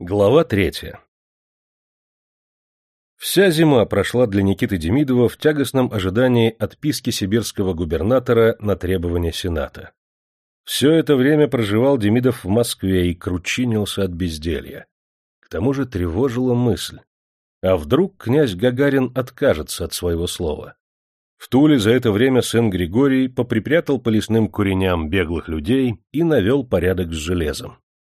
Глава третья Вся зима прошла для Никиты Демидова в тягостном ожидании отписки сибирского губернатора на требования Сената. Все это время проживал Демидов в Москве и кручинился от безделья. К тому же тревожила мысль. А вдруг князь Гагарин откажется от своего слова? В Туле за это время сын Григорий поприпрятал по лесным куреням беглых людей и навел порядок с железом.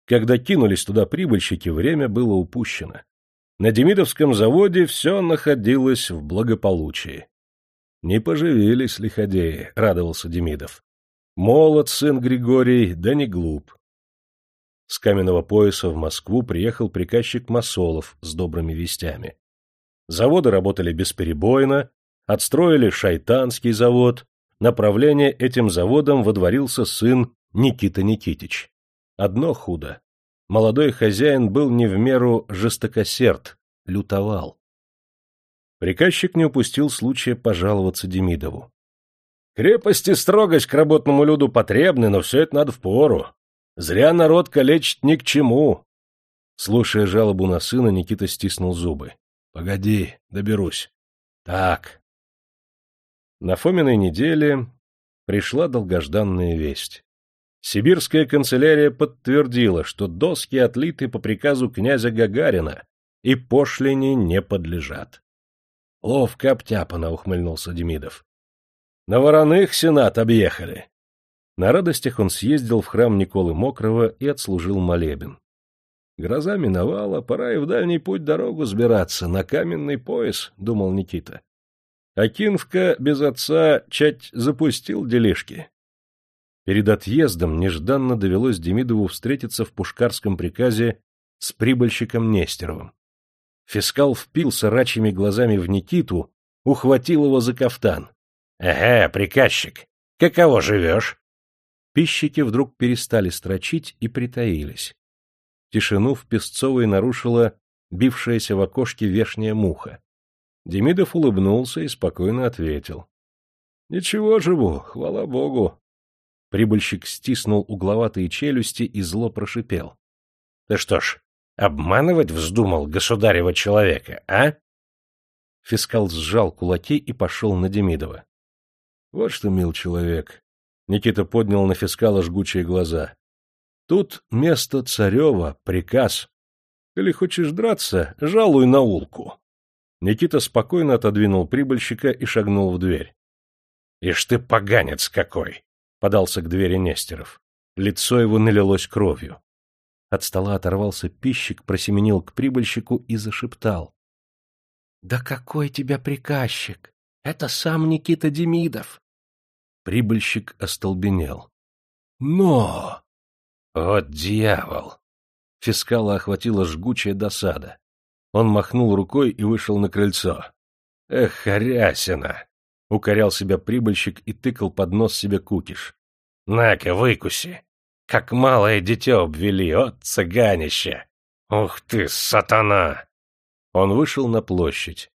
Когда кинулись туда прибыльщики, время было упущено. На Демидовском заводе все находилось в благополучии. Не поживились лиходеи, радовался Демидов. Молод сын Григорий, да не глуп. С каменного пояса в Москву приехал приказчик Масолов с добрыми вестями. Заводы работали бесперебойно, отстроили Шайтанский завод, направление этим заводом водворился сын Никита Никитич. Одно худо. Молодой хозяин был не в меру жестокосерд, лютовал. Приказчик не упустил случая пожаловаться Демидову. Крепость и строгость к работному люду потребны, но все это надо в пору. Зря народ калечит ни к чему. Слушая жалобу на сына, Никита стиснул зубы. — Погоди, доберусь. — Так. На Фоминой неделе пришла долгожданная весть. Сибирская канцелярия подтвердила, что доски отлиты по приказу князя Гагарина и пошлине не подлежат. — Ловко обтяпано, — ухмыльнулся Демидов. — На вороных сенат объехали. На радостях он съездил в храм Николы Мокрого и отслужил молебен. Гроза миновала, пора и в дальний путь дорогу сбираться, на каменный пояс, — думал Никита. Акинфка без отца чать запустил делишки. Перед отъездом нежданно довелось Демидову встретиться в пушкарском приказе с прибыльщиком Нестеровым. Фискал впился рачьими глазами в Никиту, ухватил его за кафтан. — Ага, приказчик, каково живешь? Пищики вдруг перестали строчить и притаились. Тишину в Песцовой нарушила бившаяся в окошке вешняя муха. Демидов улыбнулся и спокойно ответил. — Ничего живу, хвала богу. Прибыльщик стиснул угловатые челюсти и зло прошипел. — Ты что ж, обманывать вздумал государева человека, а? Фискал сжал кулаки и пошел на Демидова. — Вот что, мил человек. Никита поднял на фискала жгучие глаза. — Тут место царева, приказ. Или хочешь драться, жалуй на улку. Никита спокойно отодвинул прибыльщика и шагнул в дверь. — Ишь ты поганец какой! — подался к двери Нестеров. Лицо его налилось кровью. От стола оторвался пищик, просеменил к прибыльщику и зашептал. — Да какой тебя приказчик! Это сам Никита Демидов! Прибыльщик остолбенел. — Но! Вот дьявол! Фискала охватила жгучая досада. Он махнул рукой и вышел на крыльцо. — Эх, Харясина! — укорял себя прибыльщик и тыкал под нос себе кукиш. — На-ка, выкуси! Как малое дитё обвели, от цыганище! Ух ты, сатана! Он вышел на площадь.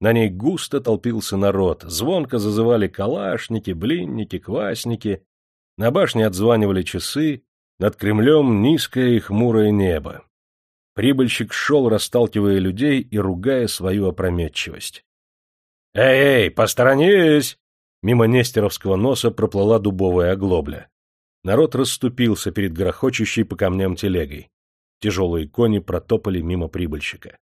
На ней густо толпился народ, звонко зазывали калашники, блинники, квасники. На башне отзванивали часы, над Кремлем низкое и хмурое небо. Прибыльщик шел, расталкивая людей и ругая свою опрометчивость. «Эй, эй, посторонись!» Мимо Нестеровского носа проплыла дубовая оглобля. Народ расступился перед грохочущей по камням телегой. Тяжелые кони протопали мимо прибыльщика.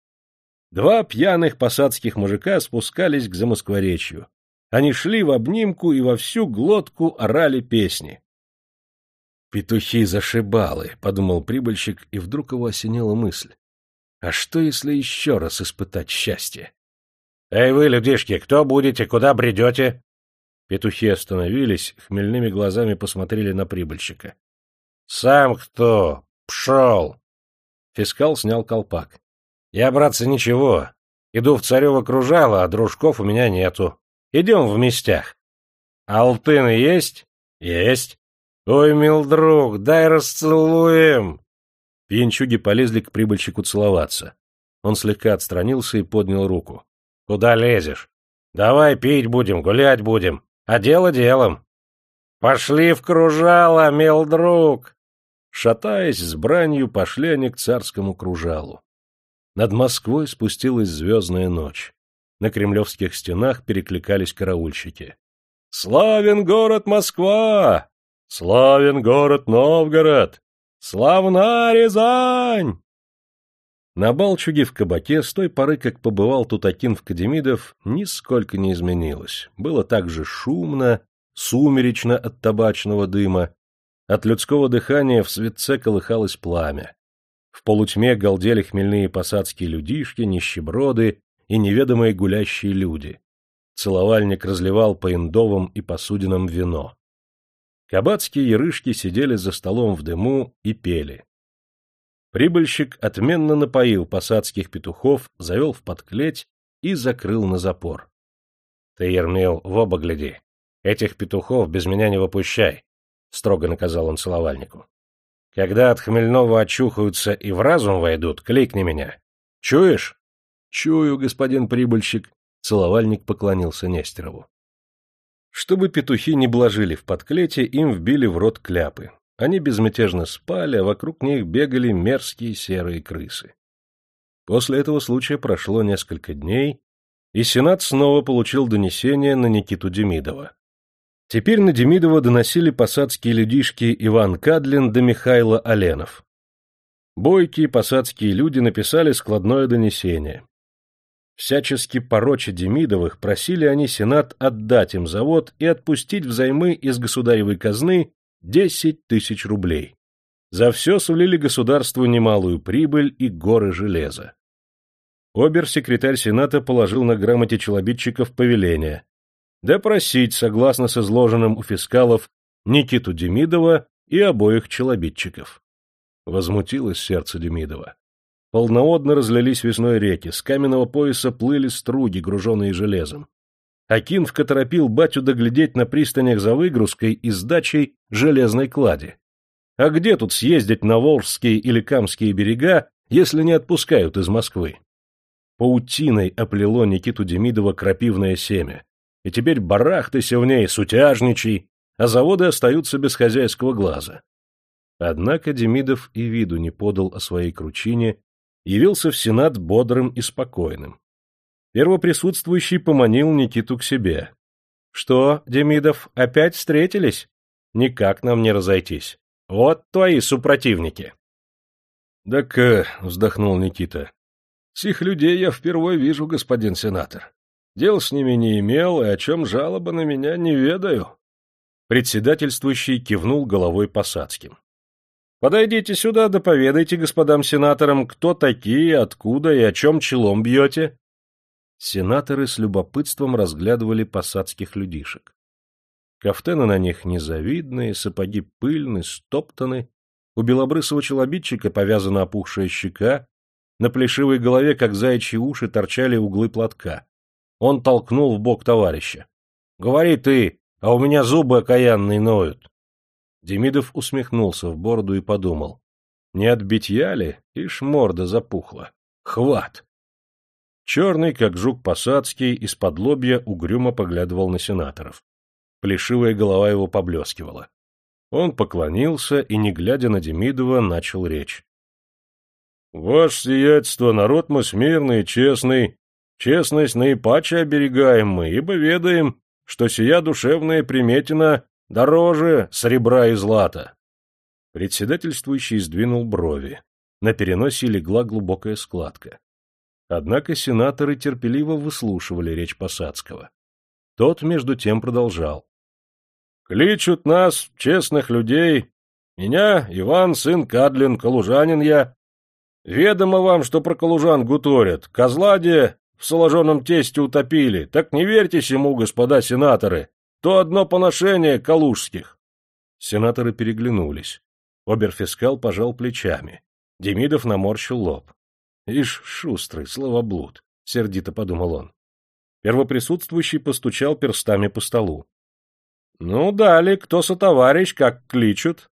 Два пьяных посадских мужика спускались к замоскворечью. Они шли в обнимку и во всю глотку орали песни. «Петухи зашибалы», — подумал прибыльщик, и вдруг его осенила мысль. «А что, если еще раз испытать счастье?» «Эй вы, людишки, кто будете, куда бредете?» Петухи остановились, хмельными глазами посмотрели на прибыльщика. «Сам кто? Пшел!» Фискал снял колпак. «Я, братцы, ничего. Иду в царево кружало, а дружков у меня нету. Идем в местях». «Алтыны есть?» «Есть». «Ой, мил друг, дай расцелуем!» Пьянчуги полезли к прибыльщику целоваться. Он слегка отстранился и поднял руку. Куда лезешь? Давай пить будем, гулять будем, а дело делом. Пошли в кружало, мил друг. Шатаясь с бранью, пошли они к царскому кружалу. Над Москвой спустилась звездная ночь. На кремлевских стенах перекликались караульщики. «Славен город Москва! Славен город Новгород! Славна Рязань!» На Балчуге в кабаке с той поры, как побывал Тутакин в Кадемидов, нисколько не изменилось. Было так же шумно, сумеречно от табачного дыма, от людского дыхания в светце колыхалось пламя. В полутьме галдели хмельные посадские людишки, нищеброды и неведомые гулящие люди. Целовальник разливал по индовым и посудинам вино. Кабацкие ярышки сидели за столом в дыму и пели. Прибыльщик отменно напоил посадских петухов, завел в подклеть и закрыл на запор. — Ты, Ермил, в оба гляди. Этих петухов без меня не выпущай, — строго наказал он целовальнику. — Когда от хмельного очухаются и в разум войдут, кликни меня. Чуешь? — Чую, господин прибыльщик. Целовальник поклонился Нестерову. Чтобы петухи не блажили в подклете, им вбили в рот кляпы. Они безмятежно спали, а вокруг них бегали мерзкие серые крысы. После этого случая прошло несколько дней, и Сенат снова получил донесение на Никиту Демидова. Теперь на Демидова доносили посадские людишки Иван Кадлин да Михайло Оленов. Бойкие посадские люди написали складное донесение. Всячески пороча Демидовых просили они Сенат отдать им завод и отпустить взаймы из государевой казны Десять тысяч рублей. За все сулили государству немалую прибыль и горы железа. Обер-секретарь Сената положил на грамоте челобитчиков повеление допросить, согласно с изложенным у фискалов, Никиту Демидова и обоих челобитчиков. Возмутилось сердце Демидова. Полноводно разлились весной реки, с каменного пояса плыли струги, груженные железом. Акинфка торопил батю доглядеть на пристанях за выгрузкой и сдачей железной клади. А где тут съездить на Волжские или Камские берега, если не отпускают из Москвы? Паутиной оплело Никиту Демидова крапивное семя. И теперь барахтайся в ней, сутяжничай, а заводы остаются без хозяйского глаза. Однако Демидов и виду не подал о своей кручине, явился в Сенат бодрым и спокойным. Первоприсутствующий поманил Никиту к себе. — Что, Демидов, опять встретились? Никак нам не разойтись. Вот твои супротивники. — Так, э, — вздохнул Никита, — сих людей я впервые вижу, господин сенатор. Дел с ними не имел, и о чем жалоба на меня не ведаю. Председательствующий кивнул головой посадским. — Подойдите сюда да поведайте господам сенаторам, кто такие, откуда и о чем челом бьете. Сенаторы с любопытством разглядывали посадских людишек. Кафтены на них незавидные, сапоги пыльны, стоптаны, у белобрысого челобитчика повязана опухшая щека, на плешивой голове, как заячьи уши, торчали углы платка. Он толкнул в бок товарища. — Говори ты, а у меня зубы окаянные ноют. Демидов усмехнулся в бороду и подумал. Не от битья ли? Ишь морда запухла. Хват! Черный, как жук посадский, из-под лобья угрюмо поглядывал на сенаторов. Плешивая голова его поблескивала. Он поклонился и, не глядя на Демидова, начал речь. — Ваше сиятельство, народ мы смирный, честный, честность наипаче оберегаем мы, ибо ведаем, что сия душевная приметина дороже серебра и злата. Председательствующий сдвинул брови. На переносе легла глубокая складка. Однако сенаторы терпеливо выслушивали речь Посадского. Тот, между тем, продолжал. «Кличут нас, честных людей. Меня, Иван, сын Кадлин, калужанин я. Ведомо вам, что про калужан гуторят. Козладе в соложенном тесте утопили. Так не верьтесь ему, господа сенаторы. То одно поношение калужских». Сенаторы переглянулись. Оберфискал пожал плечами. Демидов наморщил лоб. Ишь, шустрый, словоблуд, — сердито подумал он. Первоприсутствующий постучал перстами по столу. — Ну, дали, кто сотоварищ, как кличут?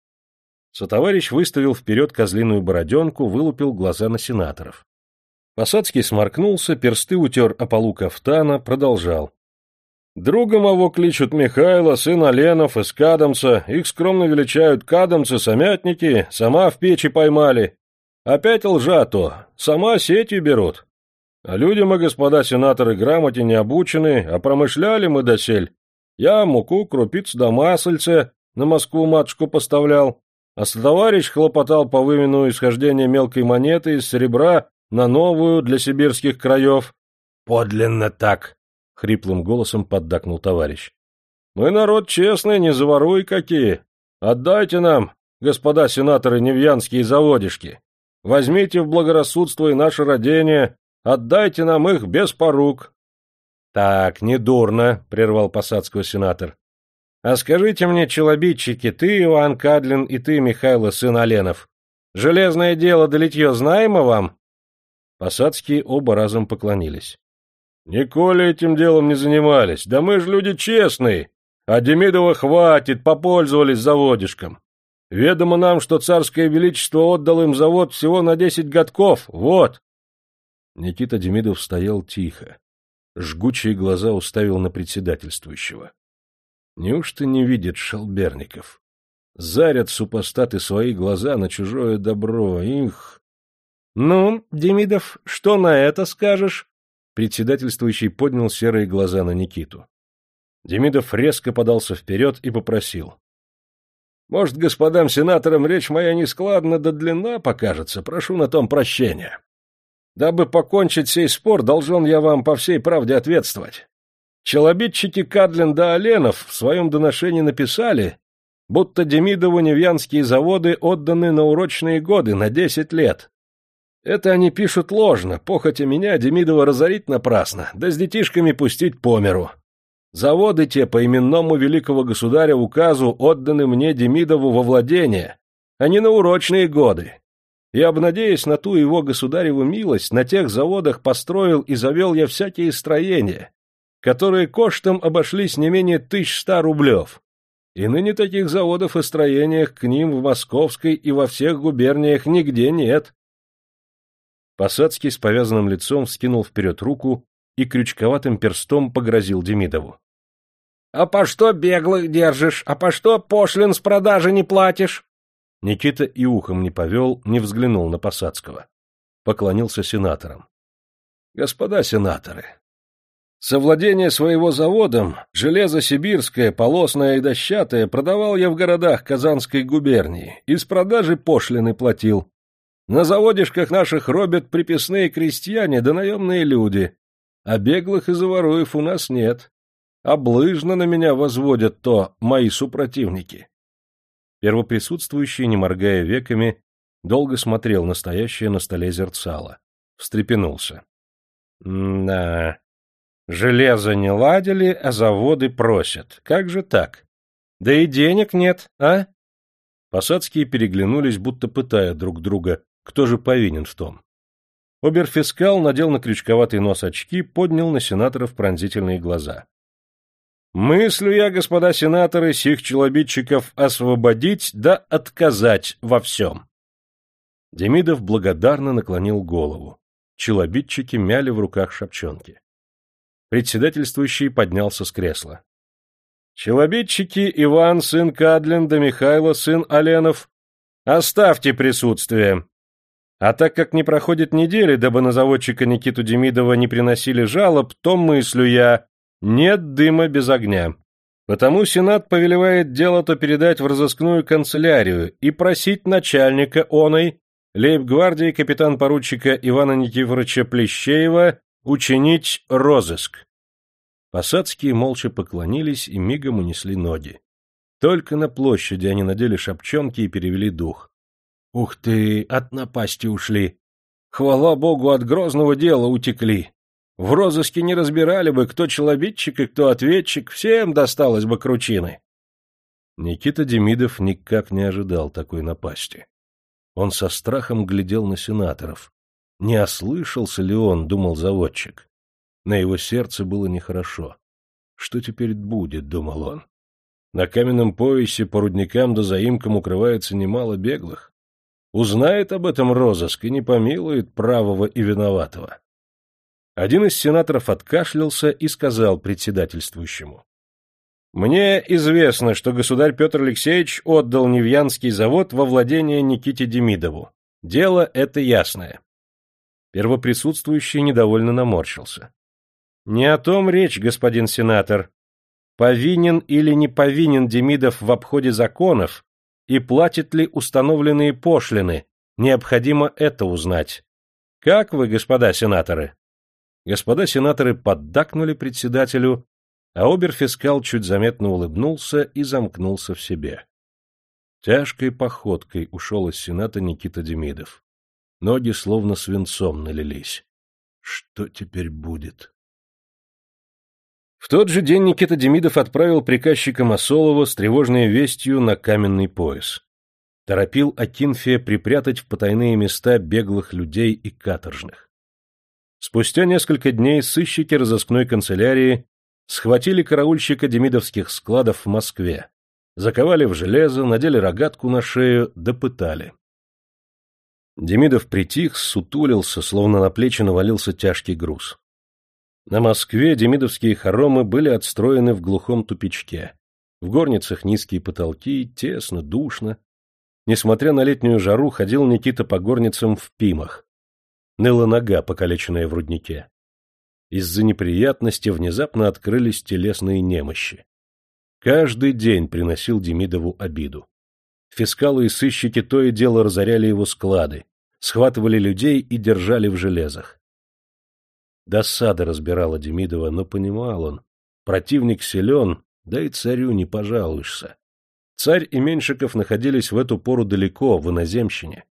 Сотоварищ выставил вперед козлиную бороденку, вылупил глаза на сенаторов. Посадский сморкнулся, персты утер о полу кафтана, продолжал. Другом его кличут Михайло, сын Оленов, из. Их скромно величают Кадамцы, самятники, сама в печи поймали. Опять лжа то, сама сетью берут. А люди мы, господа сенаторы, грамоте не обучены, а промышляли мы досель. Я муку, крупицу да масельце на Москву матушку поставлял, а товарищ хлопотал по вымену исхождения мелкой монеты из серебра на новую для сибирских краев. — Подлинно так! — хриплым голосом поддакнул товарищ. — Мы народ честный, не заворуй какие. Отдайте нам, господа сенаторы, невьянские заводишки. Возьмите в благорассудство и наше родение, отдайте нам их без порук. — Так, недурно, — прервал посадского сенатор. — А скажите мне, челобитчики, ты, Иван Кадлин, и ты, Михайло, сын Оленов, железное дело да литье знаемо вам? Посадские оба разом поклонились. — Николи этим делом не занимались, да мы же люди честные, а Демидова хватит, попользовались заводишком. Ведомо нам, что царское величество отдал им завод всего на десять годков, вот. Никита Демидов стоял тихо. Жгучие глаза уставил на председательствующего. Неужто не видит шалберников? Зарят супостаты свои глаза на чужое добро. Их! — Ну, Демидов, что на это скажешь? Председательствующий поднял серые глаза на Никиту. Демидов резко подался вперед и попросил. — Может, господам сенаторам речь моя нескладна да длинна покажется, прошу на том прощения. Дабы покончить сей спор, должен я вам по всей правде ответствовать. Челобитчики Кадлин да Оленов в своем доношении написали, будто Демидову невьянские заводы отданы на урочные годы, на десять лет. Это они пишут ложно, похотя меня Демидова разорить напрасно, да с детишками пустить по миру. Заводы те по именному великого государя указу отданы мне Демидову во владение, а не на урочные годы. И, обнадеясь на ту его государеву милость, на тех заводах построил и завел я всякие строения, которые коштом обошлись не менее тысяч ста рублев. И ныне таких заводов и строениях к ним в Московской и во всех губерниях нигде нет. Посадский с повязанным лицом вскинул вперед руку и крючковатым перстом погрозил Демидову. — А по что беглых держишь? А по что пошлин с продажи не платишь? Никита и ухом не повел, не взглянул на Посадского. Поклонился сенаторам. — Господа сенаторы, Совладение своего заводом, железо сибирское, полосное и дощатое, продавал я в городах Казанской губернии, из продажи пошлины платил. На заводишках наших робят приписные крестьяне да наемные люди, а беглых и заворуев у нас нет. Облыжно на меня возводят то мои супротивники. Первоприсутствующий, не моргая веками, долго смотрел на стоящее на столе зерцало. Встрепенулся. — Да, Железо не ладили, а заводы просят. Как же так? Да и денег нет, а? Посадские переглянулись, будто пытая друг друга, кто же повинен в том. Оберфискал надел на крючковатый нос очки, поднял на сенаторов пронзительные глаза. «Мыслю я, господа сенаторы, сих челобитчиков освободить да отказать во всем». Демидов благодарно наклонил голову. Челобитчики мяли в руках шапчонки. Председательствующий поднялся с кресла. «Челобитчики Иван, сын Кадлин, да Михайло, сын Оленов, оставьте присутствие. А так как не проходит недели, дабы на заводчика Никиту Демидова не приносили жалоб, то мыслю я, нет дыма без огня. Потому Сенат повелевает дело-то передать в разыскную канцелярию и просить начальника оной, лейб-гвардии капитан-поручика Ивана Никифоровича Плещеева Учинить розыск. Посадские молча поклонились и мигом унесли ноги. Только на площади они надели шапчонки и перевели дух. Ух ты, от напасти ушли. Хвала богу, от грозного дела утекли. В розыске не разбирали бы, кто челобитчик и кто ответчик, всем досталось бы кручины. Никита Демидов никак не ожидал такой напасти. Он со страхом глядел на сенаторов. Не ослышался ли он, думал заводчик. На его сердце было нехорошо. Что теперь будет, думал он. На каменном поясе по рудникам да заимкам укрывается немало беглых. Узнает об этом розыск и не помилует правого и виноватого. Один из сенаторов откашлялся и сказал председательствующему. «Мне известно, что государь Петр Алексеевич отдал Невьянский завод во владение Никите Демидову. Дело это ясное». Первоприсутствующий недовольно наморщился. «Не о том речь, господин сенатор. Повинен или не повинен Демидов в обходе законов и платит ли установленные пошлины, необходимо это узнать. Как вы, господа сенаторы?» Господа сенаторы поддакнули председателю, а оберфискал чуть заметно улыбнулся и замкнулся в себе. Тяжкой походкой ушел из сената Никита Демидов. Ноги словно свинцом налились. Что теперь будет? В тот же день Никита Демидов отправил приказчика Масолова с тревожной вестью на каменный пояс. Торопил Акинфия припрятать в потайные места беглых людей и каторжных. Спустя несколько дней сыщики разыскной канцелярии схватили караульщика демидовских складов в Москве, заковали в железо, надели рогатку на шею, допытали. Демидов притих, сутулился, словно на плечи навалился тяжкий груз. На Москве демидовские хоромы были отстроены в глухом тупичке. В горницах низкие потолки, тесно, душно. Несмотря на летнюю жару, ходил Никита по горницам в пимах, ныла нога, покалеченная в руднике. Из-за неприятности внезапно открылись телесные немощи. Каждый день приносил Демидову обиду. Фискалы и сыщики то и дело разоряли его склады, схватывали людей и держали в железах. Досада разбирала Демидова, но понимал он, противник силен, да и царю не пожалуешься. Царь и Меньшиков находились в эту пору далеко, в иноземщине.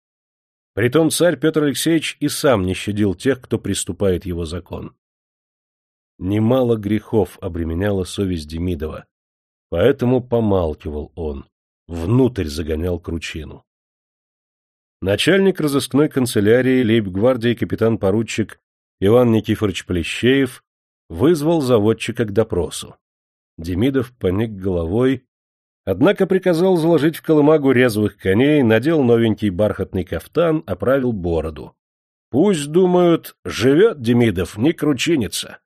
Притом царь Петр Алексеевич и сам не щадил тех, кто приступает его закон. Немало грехов обременяла совесть Демидова, поэтому помалкивал он, внутрь загонял кручину. Начальник разыскной канцелярии лейб-гвардии капитан-поручик Иван Никифорович Плещеев вызвал заводчика к допросу. Демидов поник головой Однако приказал заложить в колымагу резвых коней, надел новенький бархатный кафтан, оправил бороду. Пусть, думают, живет Демидов, не кручинится.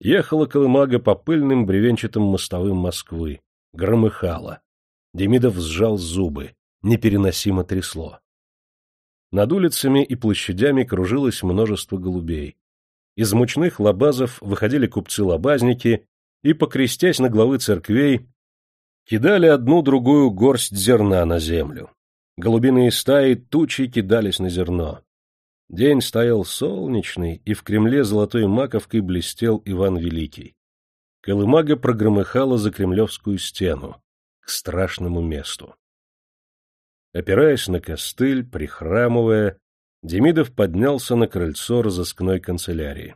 Ехала колымага по пыльным бревенчатым мостовым Москвы. Громыхала. Демидов сжал зубы. Непереносимо трясло. Над улицами и площадями кружилось множество голубей. Из мучных лабазов выходили купцы-лабазники и, покрестясь на главы церквей, Кидали одну-другую горсть зерна на землю. Голубиные стаи тучи кидались на зерно. День стоял солнечный, и в Кремле золотой маковкой блестел Иван Великий. Колымага прогромыхала за кремлевскую стену, к страшному месту. Опираясь на костыль, прихрамывая, Демидов поднялся на крыльцо разыскной канцелярии.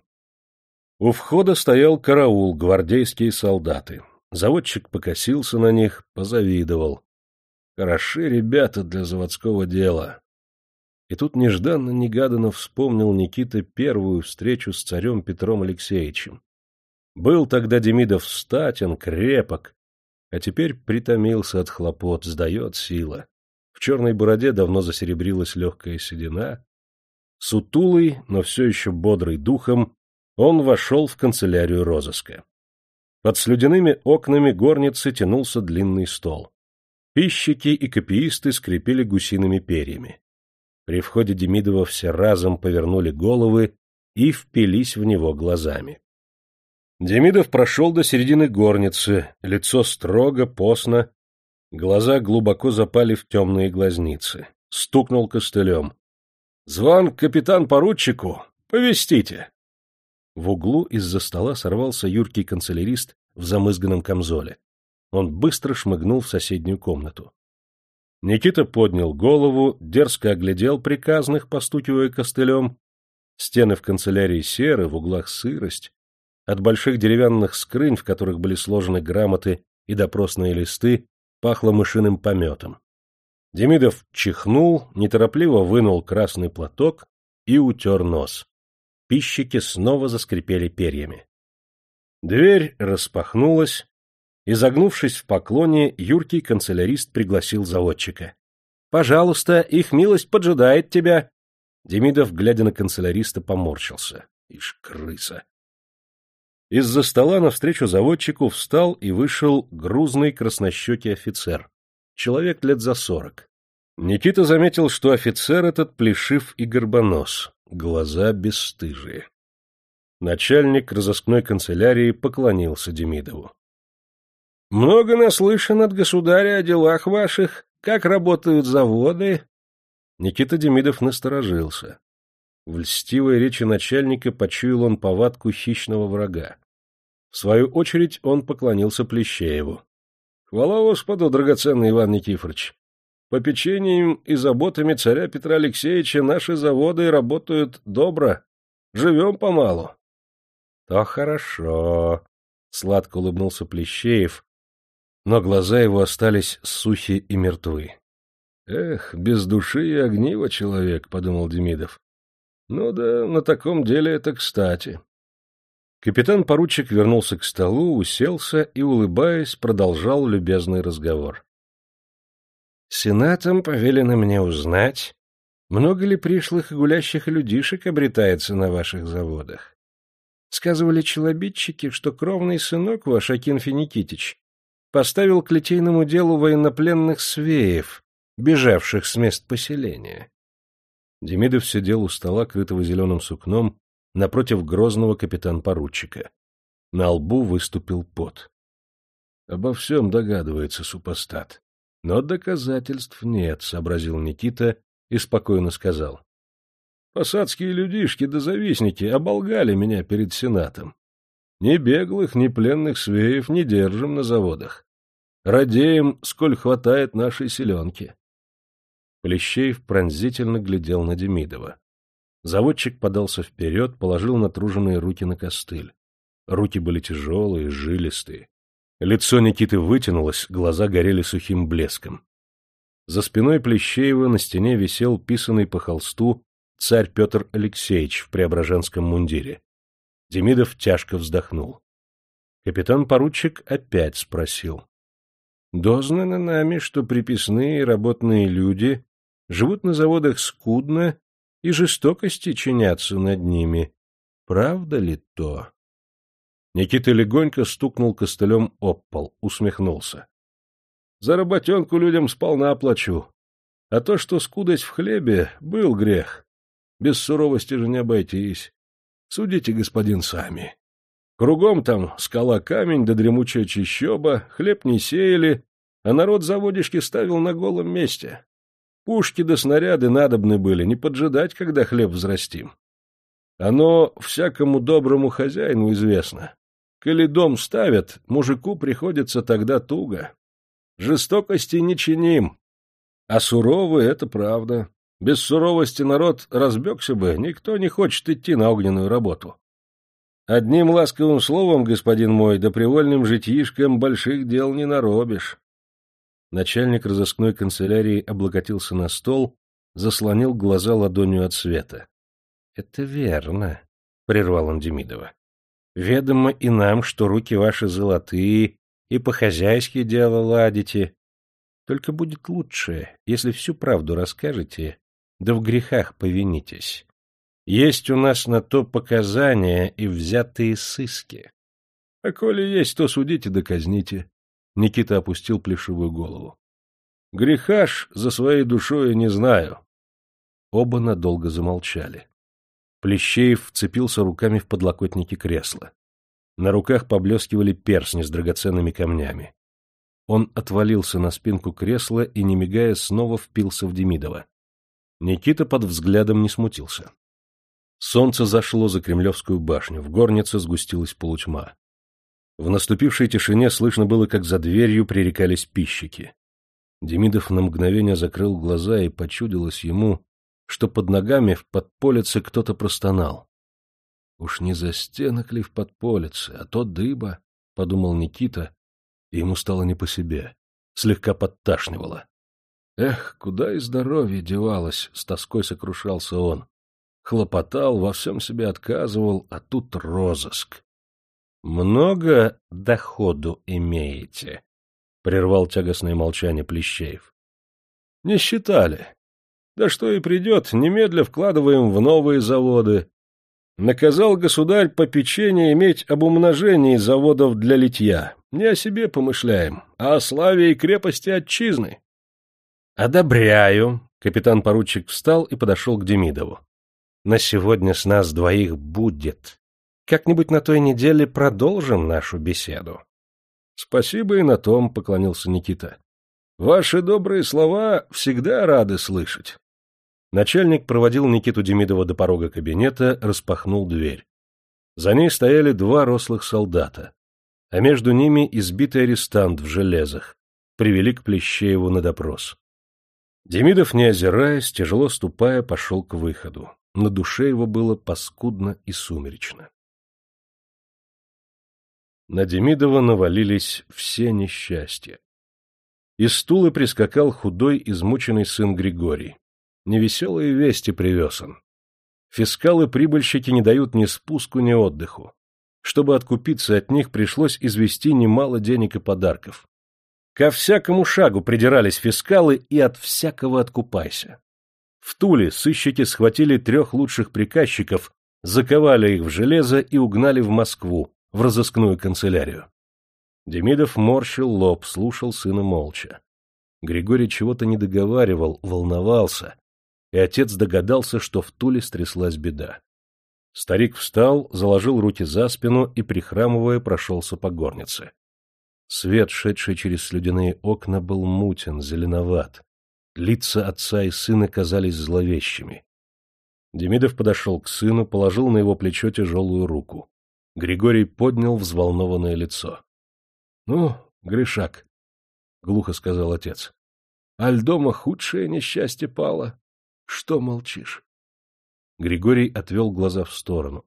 У входа стоял караул, гвардейские солдаты. Заводчик покосился на них, позавидовал. Хороши ребята для заводского дела. И тут нежданно-негаданно вспомнил Никита первую встречу с царем Петром Алексеевичем. Был тогда Демидов статен, крепок, а теперь притомился от хлопот, сдает сила. В черной бороде давно засеребрилась легкая седина. Сутулый, но все еще бодрый духом, он вошел в канцелярию розыска. Под слюдяными окнами горницы тянулся длинный стол. Пищики и копиисты скрепили гусиными перьями. При входе Демидова все разом повернули головы и впились в него глазами. Демидов прошел до середины горницы, лицо строго, постно, глаза глубоко запали в темные глазницы. Стукнул костылем. — Звон капитан-поручику! Повестите! В углу из-за стола сорвался юркий канцелярист в замызганном камзоле. Он быстро шмыгнул в соседнюю комнату. Никита поднял голову, дерзко оглядел приказных, постукивая костылем. Стены в канцелярии серы, в углах сырость. От больших деревянных скрынь, в которых были сложены грамоты и допросные листы, пахло мышиным пометом. Демидов чихнул, неторопливо вынул красный платок и утер нос. Пищики снова заскрипели перьями. Дверь распахнулась, и, загнувшись в поклоне, юркий канцелярист пригласил заводчика. — Пожалуйста, их милость поджидает тебя. Демидов, глядя на канцеляриста, поморщился. Ишь, крыса. Из-за стола навстречу заводчику встал и вышел грузный краснощекий офицер. Человек лет за сорок. Никита заметил, что офицер этот плешив и горбонос, глаза бесстыжие. Начальник разыскной канцелярии поклонился Демидову. — Много наслышан от государя о делах ваших, как работают заводы. Никита Демидов насторожился. В льстивой речи начальника почуял он повадку хищного врага. В свою очередь он поклонился Плещееву. — Хвала Господу, драгоценный Иван Никифорович! Попечением и заботами царя Петра Алексеевича наши заводы работают добро. Живем помалу. — То хорошо, — сладко улыбнулся Плещеев, но глаза его остались сухи и мертвы. — Эх, без души и огнива человек, — подумал Демидов. — Ну да, на таком деле это кстати. Капитан-поручик вернулся к столу, уселся и, улыбаясь, продолжал любезный разговор. — Сенатом повелено мне узнать, много ли пришлых и гулящих людишек обретается на ваших заводах. Сказывали челобитчики, что кровный сынок ваш, Акин Финикитич, поставил к литейному делу военнопленных свеев, бежавших с мест поселения. Демидов сидел у стола, крытого зеленым сукном, напротив грозного капитан-поручика. На лбу выступил пот. Обо всем догадывается супостат. Но доказательств нет, — сообразил Никита и спокойно сказал. Посадские людишки да завистники оболгали меня перед Сенатом. Ни беглых, ни пленных свеев не держим на заводах. Радеем, сколь хватает нашей селенки. Плещеев пронзительно глядел на Демидова. Заводчик подался вперед, положил натруженные руки на костыль. Руки были тяжелые, жилистые. Лицо Никиты вытянулось, глаза горели сухим блеском. За спиной Плещеева на стене висел писанный по холсту царь Петр Алексеевич в преображенском мундире. Демидов тяжко вздохнул. Капитан-поручик опять спросил. — Дознано нами, что приписные работные люди живут на заводах скудно и жестокости чинятся над ними. Правда ли то? Никита легонько стукнул костылем об пол, усмехнулся. — За работенку людям сполна оплачу. А то, что скудость в хлебе, был грех. Без суровости же не обойтись. Судите, господин, сами. Кругом там скала-камень да дремучая чащоба, хлеб не сеяли, а народ заводишки ставил на голом месте. Пушки да снаряды надобны были, не поджидать, когда хлеб взрастим. Оно всякому доброму хозяину известно. Коли дом ставят, мужику приходится тогда туго. Жестокости не чиним. А суровый — это правда. Без суровости народ разбегся бы, никто не хочет идти на огненную работу. Одним ласковым словом, господин мой, да привольным житишком больших дел не наробишь. Начальник разыскной канцелярии облокотился на стол, заслонил глаза ладонью от света. — Это верно, — прервал он Демидова. — Ведомо и нам, что руки ваши золотые, и по-хозяйски дело ладите. Только будет лучше, если всю правду расскажете да в грехах повинитесь. Есть у нас на то показания и взятые сыски. А коли есть, то судите да казните. Никита опустил плешивую голову. Греха ж за своей душой не знаю. Оба надолго замолчали. Плещеев вцепился руками в подлокотники кресла. На руках поблескивали персни с драгоценными камнями. Он отвалился на спинку кресла и, не мигая, снова впился в Демидова. Никита под взглядом не смутился. Солнце зашло за Кремлевскую башню, в горнице сгустилась полутьма. В наступившей тишине слышно было, как за дверью пререкались пищики. Демидов на мгновение закрыл глаза и почудилось ему, что под ногами в подполице кто-то простонал. «Уж не за стенок ли в подполице, а то дыба», — подумал Никита, и ему стало не по себе, слегка подташнивало. Эх, куда и здоровье девалось, с тоской сокрушался он. Хлопотал, во всем себе отказывал, а тут розыск. Много доходу имеете? Прервал тягостное молчание Плещеев. Не считали. Да что и придет, немедля вкладываем в новые заводы. Наказал государь попечение иметь об умножении заводов для литья. Не о себе помышляем, а о славе и крепости отчизны. Одобряю. Капитан-поручик встал и подошел к Демидову. На сегодня с нас двоих будет. Как-нибудь на той неделе продолжим нашу беседу. Спасибо и на том, поклонился Никита. Ваши добрые слова всегда рады слышать. Начальник проводил Никиту Демидова до порога кабинета, распахнул дверь. За ней стояли два рослых солдата, а между ними избитый арестант в железах. Привели к Плещееву на допрос. Демидов, не озираясь, тяжело ступая, пошел к выходу. На душе его было паскудно и сумеречно. На Демидова навалились все несчастья. Из стула прискакал худой, измученный сын Григорий. Невеселые вести привез он. Фискалы-прибыльщики не дают ни спуску, ни отдыху. Чтобы откупиться от них, пришлось извести немало денег и подарков. Ко всякому шагу придирались фискалы и от всякого откупайся. В Туле сыщики схватили трех лучших приказчиков, заковали их в железо и угнали в Москву, в разыскную канцелярию. Демидов морщил лоб, слушал сына молча. Григорий чего-то не договаривал, волновался, и отец догадался, что в Туле стряслась беда. Старик встал, заложил руки за спину и, прихрамывая, прошелся по горнице. Свет, шедший через слюдяные окна, был мутен, зеленоват. Лица отца и сына казались зловещими. Демидов подошел к сыну, положил на его плечо тяжелую руку. Григорий поднял взволнованное лицо. — Ну, Гришак, — глухо сказал отец, — аль дома худшее несчастье пало. Что молчишь? Григорий отвел глаза в сторону.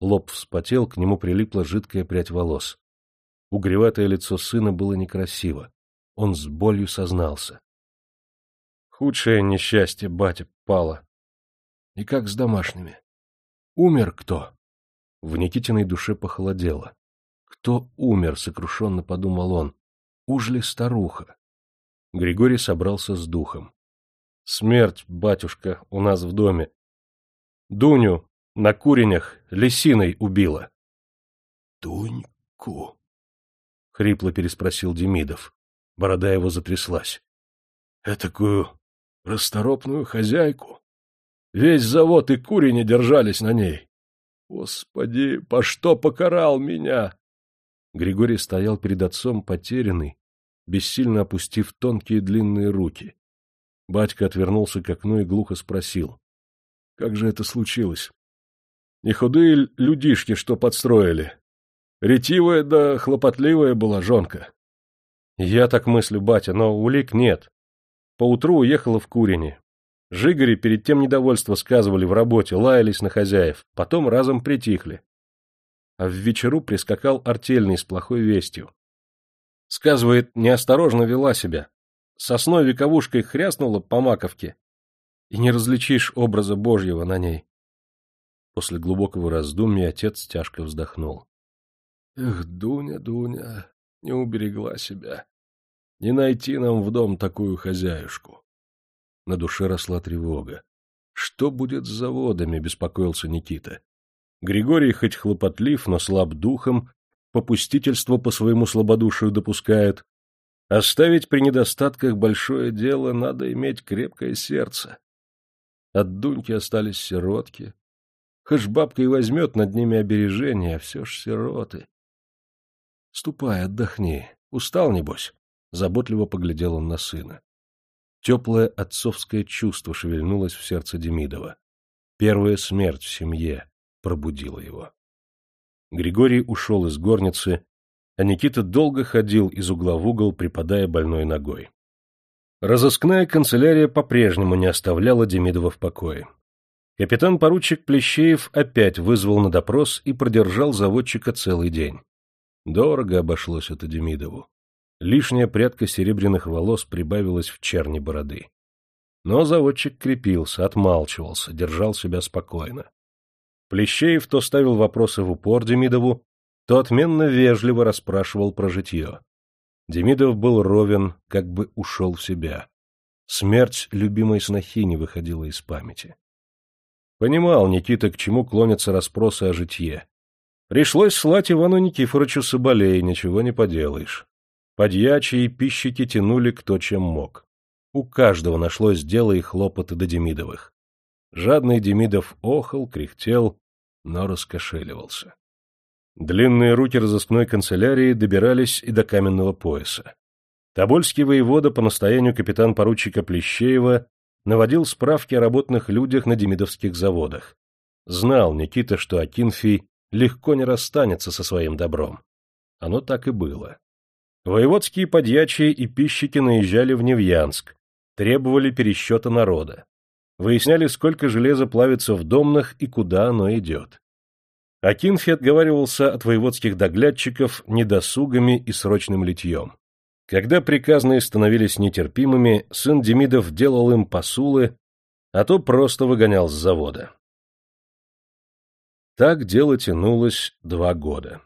Лоб вспотел, к нему прилипла жидкая прядь волос. Угреватое лицо сына было некрасиво. Он с болью сознался. Худшее несчастье, батя, пало. И как с домашними? Умер кто? В Никитиной душе похолодело. Кто умер, сокрушенно подумал он. Уж ли старуха? Григорий собрался с духом. Смерть, батюшка, у нас в доме. Дуню на куренях лисиной убила. — Дуньку? — хрипло переспросил Демидов. Борода его затряслась. — Этакую расторопную хозяйку. Весь завод и курени держались на ней. Господи, по что покарал меня? Григорий стоял перед отцом потерянный, бессильно опустив тонкие длинные руки. Батька отвернулся к окну и глухо спросил. — Как же это случилось? Не худые людишки, что подстроили. Ретивая да хлопотливая была жонка. — Я так мыслю, батя, но улик нет. Поутру уехала в Курине. Жигари перед тем недовольство сказывали в работе, лаялись на хозяев, потом разом притихли. А в вечеру прискакал артельный с плохой вестью. Сказывает, неосторожно вела себя, сосной вековушкой хряснула по маковке, и не различишь образа Божьего на ней. После глубокого раздумья отец тяжко вздохнул. — Эх, Дуня, Дуня, не уберегла себя. Не найти нам в дом такую хозяюшку. На душе росла тревога. Что будет с заводами, беспокоился Никита. Григорий хоть хлопотлив, но слаб духом, попустительство по своему слабодушию допускает, Оставить при недостатках большое дело надо иметь крепкое сердце. От Дуньки остались сиротки. Хоть бабка и возьмет над ними обережение, а все ж сироты. Ступай, отдохни. Устал, небось? Заботливо поглядел он на сына. Теплое отцовское чувство шевельнулось в сердце Демидова. Первая смерть в семье пробудила его. Григорий ушел из горницы, а Никита долго ходил из угла в угол, припадая больной ногой. Разыскная канцелярия по-прежнему не оставляла Демидова в покое. Капитан-поручик Плещеев опять вызвал на допрос и продержал заводчика целый день. Дорого обошлось это Демидову. Лишняя прядка серебряных волос прибавилась в черни бороды. Но заводчик крепился, отмалчивался, держал себя спокойно. Плещеев то ставил вопросы в упор Демидову, то отменно вежливо расспрашивал про житье. Демидов был ровен, как бы ушел в себя. Смерть любимой снохи не выходила из памяти. Понимал Никита, к чему клонятся расспросы о житье. Пришлось слать Ивану Никифоровичу соболей, ничего не поделаешь. Подьячие и пищики тянули кто чем мог. У каждого нашлось дело и хлопоты до Демидовых. Жадный Демидов охал, кряхтел, но раскошеливался. Длинные руки разыскной канцелярии добирались и до каменного пояса. Тобольский воевода по настоянию капитан-поручика Плещеева наводил справки о работных людях на демидовских заводах. Знал Никита, что Акинфий легко не расстанется со своим добром. Оно так и было. Воеводские подьячие и пищики наезжали в Невьянск, требовали пересчета народа. Выясняли, сколько железа плавится в домнах и куда оно идет. Акинфи отговаривался от воеводских доглядчиков недосугами и срочным литьем. Когда приказные становились нетерпимыми, сын Демидов делал им посулы, а то просто выгонял с завода. Так дело тянулось два года.